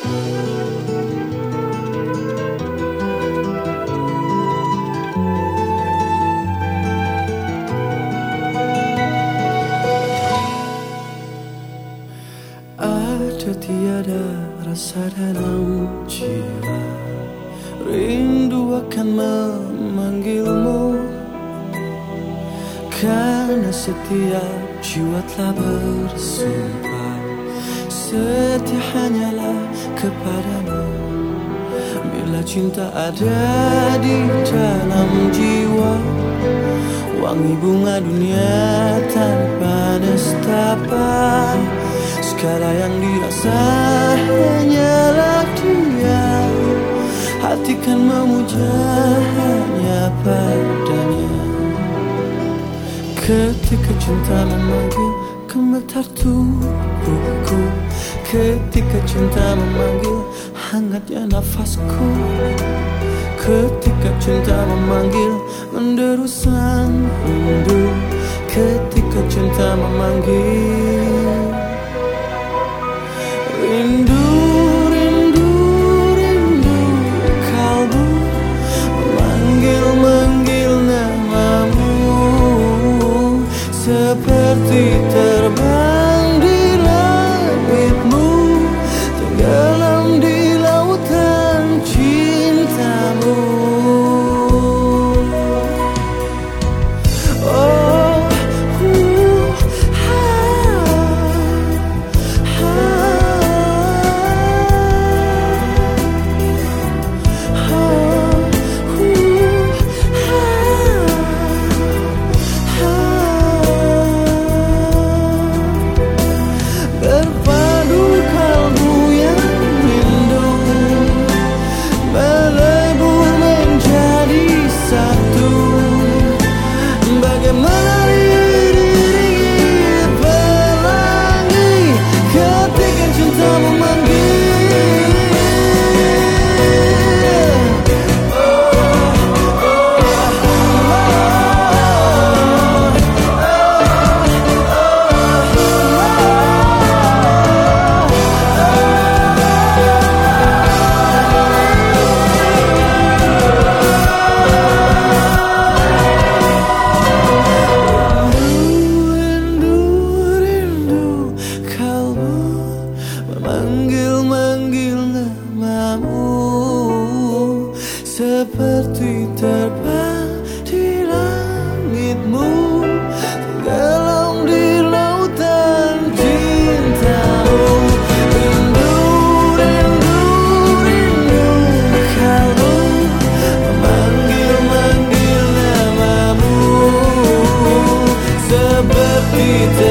Ada tiada rasa dalam jiwa. Rindu akan memanggilmu. Karena setiap jiwa telah bersumpah Setia hanyalah kepadamu. Bila cinta ada di dalam jiwa Wangi bunga dunia tanpa nestapa Segala yang dirasa hanyalah dia Hati kan memuja hanya padanya. Ketika cinta memanggil gemetar tubuhku Ketika cinta memanggil hangatnya nafasku. Ketika cinta memanggil menderu sang rindu. Ketika cinta memanggil rindu, Sambil menggilna mamu Seperti terbang di langitmu Tenggelam di lautan cintamu. Rindu, rindu, rindu kamu Memanggil, manggil namamu. Seperti terbang